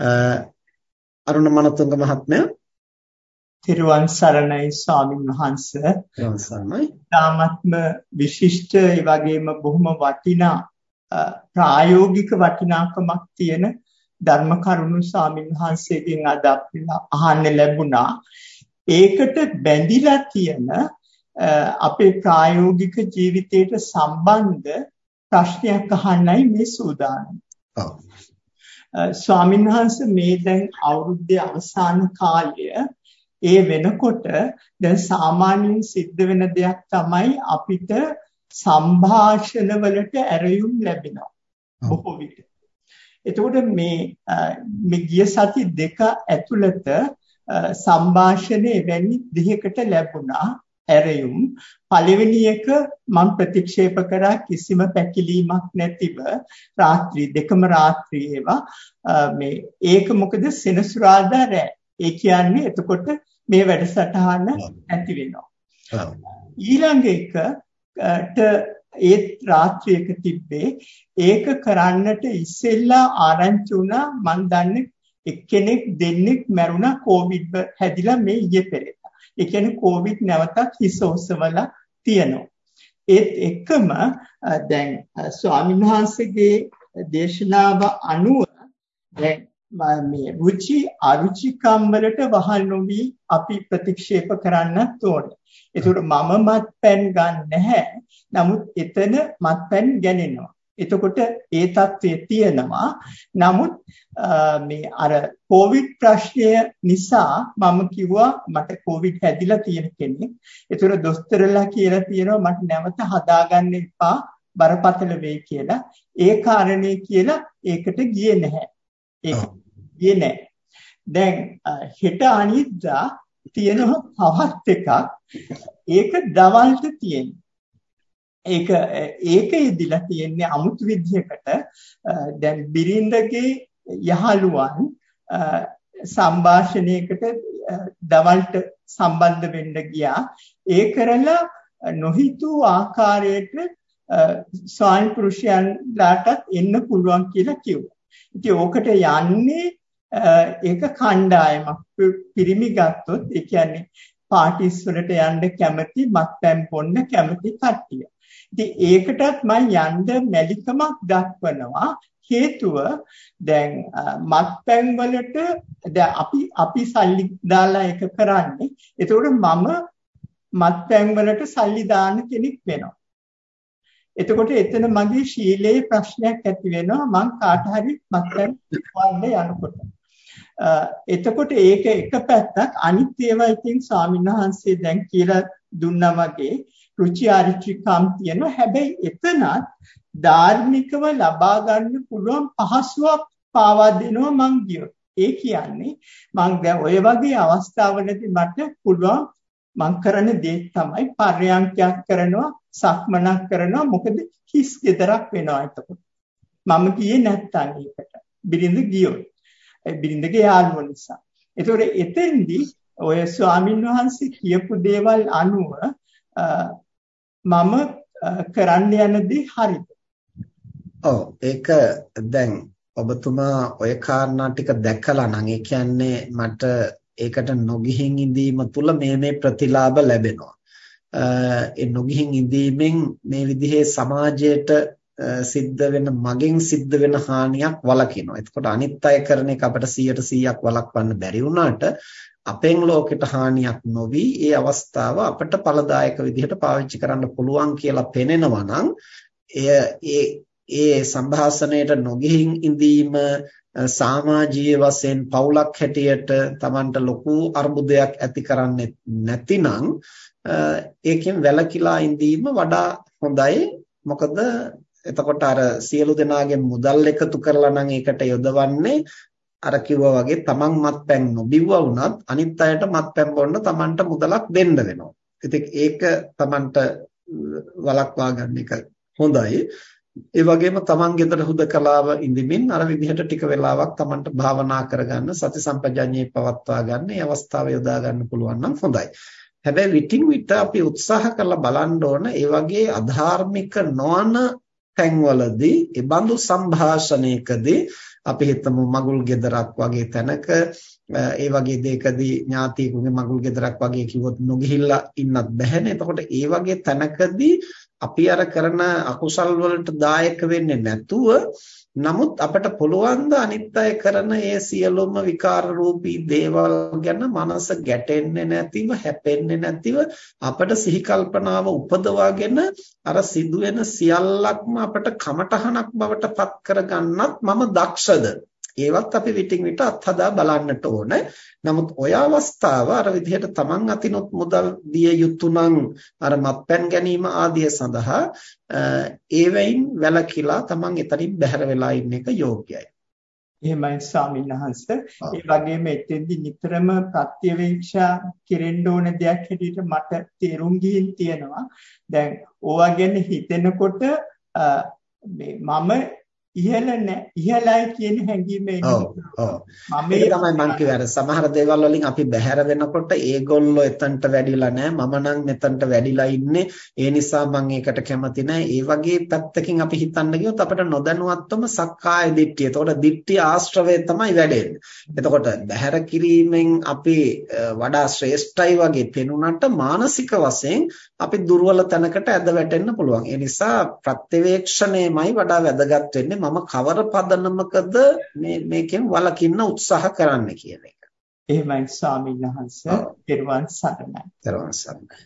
අරුණ මනතුංග මහත්මයා තිරුවන් සරණයි ස්වාමින් වහන්සේ. තිරුවන් සරණයි. තාමත්ම විශිෂ්ට ඒ වගේම බොහොම වටිනා ප්‍රායෝගික වටිනාකමක් තියෙන ධර්ම කරුණු ස්වාමින් වහන්සේගෙන් අද අහන්න ලැබුණා. ඒකට බැඳිලා තියෙන අපේ ප්‍රායෝගික ජීවිතයට සම්බන්ධ ප්‍රශ්නයක් අහන්නයි මේ සූදානම්. ඔව්. ස්වාමීන් වහන්සේ මේ දැන් අවුරුද්දේ අවසාන කාලය ඒ වෙනකොට දැන් සාමාන්‍යයෙන් සිද්ධ වෙන දෙයක් තමයි අපිට සංഭാෂණ වලට ඇරයුම් ලැබෙනවා බොහෝ විට. එතකොට මේ මේ ගිය සති දෙක ඇතුළත සංഭാෂණේ එවැනි දෙයකට ලැබුණා. ඇරයුම් පළවෙනි එක මම ප්‍රතික්ෂේප කරා කිසිම පැකිලීමක් නැතිව රාත්‍රී දෙකම රාත්‍රී ඒවා. මේ ඒක මොකද සෙනසුරාදා රෑ. ඒ කියන්නේ එතකොට මේ වැඩසටහන ඇති වෙනවා. ඊළඟ එකට ඒත් රාත්‍රියක තිබ්බේ ඒක කරන්නට ඉස්සෙල්ලා ආරංචි වුණා. මම දන්නේ එක්කෙනෙක් දෙන්නෙක් මැරුණා. කොවිඩ් හැදිලා මේ ඊයේ පෙරේ ඒ කියන්නේ කොවිඩ් නැවතත් හිස ඔසවලා තියෙනවා. ඒත් එක්කම දැන් ස්වාමීන් වහන්සේගේ දේශනාව අනුව දැන් මේ රුචි අරුචිකම් වලට වහල් නොවි අපි ප්‍රතික්ෂේප කරන්නත් ඕනේ. ඒකට මම මත්පැන් ගන්න නැහැ. නමුත් එතන මත්පැන් ගැනෙනවා. එතකොට ඒ தත්ත්වය තියෙනවා. නමුත් මේ අර කොවිඩ් ප්‍රශ්නය නිසා මම කිව්වා මට කොවිඩ් හැදිලා තියෙන කෙනෙක්. ඒතර දොස්තරලා කියලා තියෙනවා මට නැවත හදාගන්න එපා බරපතල වෙයි කියලා. ඒ කාරණේ කියලා ඒකට ගියේ නැහැ. ඒක ගියේ නැහැ. දැන් හෙට අනිද්දා තියෙනවා තවත් එකක්. ඒක දවල්ට තියෙනවා. ඒක ඒක ඉදිලා තියෙන්නේ අමුතු විදිහකට දැන් බිරින්දගේ යහළුවන් සංഭാෂණයකට දවල්ට සම්බන්ධ වෙන්න ගියා ඒ කරලා නොහිතූ ආකාරයට ස්වාමි පුරුෂයන්ලාටත් එන්න පුළුවන් කියලා කිව්වා. ඉතින් ඕකට යන්නේ ඒක කණ්ඩායමක් පිරිමි ගත්තොත් ඒ කියන්නේ පාටිස් වලට යන්න කැමති මත්පැන් බොන්න කැමති කට්ටිය. ඉතින් ඒකටත් මම යන්න මැලිකමක් දක්වනවා. හේතුව දැන් මත්පැන් වලට දැන් අපි අපි සල්ලි දාලා එක කරන්නේ. එතකොට මම මත්පැන් වලට සල්ලි දාන කෙනෙක් වෙනවා. එතකොට එතන මගේ ශීලයේ ප්‍රශ්නයක් ඇති වෙනවා. මං කාට හරි මත්පැන් වන්න යනකොට. එතකොට ඒක එක පැත්තක්. අනිත් ඒවා ඉතින් ස්වාමින්වහන්සේ දැන් කියලා දුන්නා වගේ රුචි අරුචිකම් තියෙනවා. හැබැයි එතනත් ධාර්මිකව ලබා ගන්න පුළුවන් පහසුවක් පාවා දෙනවා මං කියොත්. ඒ කියන්නේ මං දැන් ඔය වගේ අවස්ථාවලදී මට පුළුවන් මං කරන දේ තමයි පර්යංකයක් කරනවා සක්මනක් කරනවා මොකද හිස් gedarak වෙනවා එතකොට මම ගියේ නැත්තම් ඒකට බිරිඳ ගියොත් ඒ බිරිඳගේ යාළුවෝ නිසා ඒතකොට එතෙන්දී ඔය ස්වාමින් වහන්සේ කියපු දේවල් අනුව මම කරන්න යන දේ හරිද? ඔව් ඒක දැන් ඔබතුමා ඔය කාරණා ටික දැකලා නම් ඒ කියන්නේ මට ඒකට නොගිහින් ඉඳීම තුල මේ මේ ප්‍රතිලාභ ලැබෙනවා. ඒ නොගිහින් ඉඳීමෙන් මේ විදිහේ සමාජයට සිද්ධ වෙන මගෙන් සිද්ධ වෙන හානියක් වළකිනවා. එතකොට අනිත් අය කරන එක අපිට 100%ක් වළක්වන්න බැරි වුණාට අපෙන් ලෝකෙට හානියක් නොවි ඒ අවස්ථාව අපට ඵලදායක විදිහට පාවිච්චි කරන්න පුළුවන් කියලා පෙනෙනවා නම් එය ඒ ඒ සංభాසණයට නොගිහින් ඉඳීම සමාජීය වශයෙන් පවුලක් හැටියට Tamanට ලොකු අර්බුදයක් ඇති කරන්නේ නැතිනම් ඒකෙන් වැළකීලා ඉඳීම වඩා හොඳයි මොකද එතකොට අර සියලු දෙනාගේ මුදල් එකතු කරලා නම් ඒකට යොදවන්නේ අර කිව්වා වගේ තමන් මත්පැන් නොබිව්වා වුණත් අනිත් අයට මත්පැන් බොන්න තමන්ට මුදලක් දෙන්න වෙනවා. ඉතින් ඒක තමන්ට වළක්වා ගන්න එක හොඳයි. ඒ වගේම තමන් ගෙදර හුදකලාව ඉඳිමින් අර විදිහට ටික වෙලාවක් තමන්ට භාවනා කරගන්න සති සම්පජඤ්ඤේ පවත්වා ගන්න මේ අවස්ථාව යොදා ගන්න පුළුවන් නම් හොඳයි. හැබැයි විටින් විට අපි උත්සාහ කරලා බලන්න ඕන ඒ වගේ අධාර්මික නොවන තැන්වලදී ඒ බඳු සංഭാෂණයකදී අපි හිතමු මගුල් ගෙදරක් වගේ තැනක ඒ වගේ දෙයකදී ඥාතියෙකුගේ මගුල් ගෙදරක් වගේ කිව්වොත් නොගිහිල්ලා ඉන්නත් බැහැනේ. එතකොට ඒ වගේ තැනකදී අපි අර කරන අකුසල් වලට දායක වෙන්නේ නැතුව නමුත් අපට පුළුවන් ද අනිත් අය කරන ඒ සියලුම විකාර රූපී දේවල් ගැන මනස ගැටෙන්නේ නැතිව හැපෙන්නේ නැතිව අපට සිහි කල්පනාව උපදවාගෙන අර සිදුවෙන සියල්ලක්ම අපට කමටහනක් බවට පත් කරගන්නත් මම දක්ෂද? ඒවත් අපි විටින් විට අත්හදා බලන්නට ඕන. නමුත් ඔය අවස්ථාව අර විදිහට Taman අතිනොත් මුදල් දිය යුතු නම් අර මත්පැන් ගැනීම ආදිය සඳහා ඒවයින් වැළකීලා Taman එතනින් බැහැර වෙලා ඉන්න එක යෝග්‍යයි. එහෙමයි ස්වාමීන් වහන්සේ. ඒ වගේම එතෙන්දි නිතරම ප්‍රත්‍යවේක්ෂා කෙරෙන්න ඕන දෙයක් හැටියට මට තේරුම් ගිහින් තියෙනවා. දැන් ඕවා ගැන හිතෙනකොට මේ මම ඉහළ නැහැ ඉහළයි කියන හැඟීම තමයි මම කියවර සමහර දේවල් වලින් අපි බැහැර වෙනකොට ඒගොල්ලෝ එතනට වැඩිලා නැහැ මම නම් මෙතනට වැඩිලා ඉන්නේ ඒ නිසා මම ඒකට කැමති. ඒ වගේ පැත්තකින් අපි හිතන්න ගියොත් අපිට නොදැනුවත්වම සක්කාය දිට්ඨිය. එතකොට දිට්ඨිය ආශ්‍රවය තමයි වැඩෙන්නේ. එතකොට බැහැර කිරීමෙන් අපි වඩා ශ්‍රේෂ්ඨයි වගේ පෙනුනට මානසික වශයෙන් අපි දුර්වල තැනකට ඇද වැටෙන්න පුළුවන්. ඒ නිසා ප්‍රත්‍යවේක්ෂණයමයි වඩා වැදගත් වෙන්නේ. මම කවර පදනමකද මේ මේකෙන් වළකින්න උත්සාහ කරන්න කියන එක. එහෙමයි ස්වාමීන් වහන්සේ. ත්වන් සරණයි. ත්වන් සරණයි.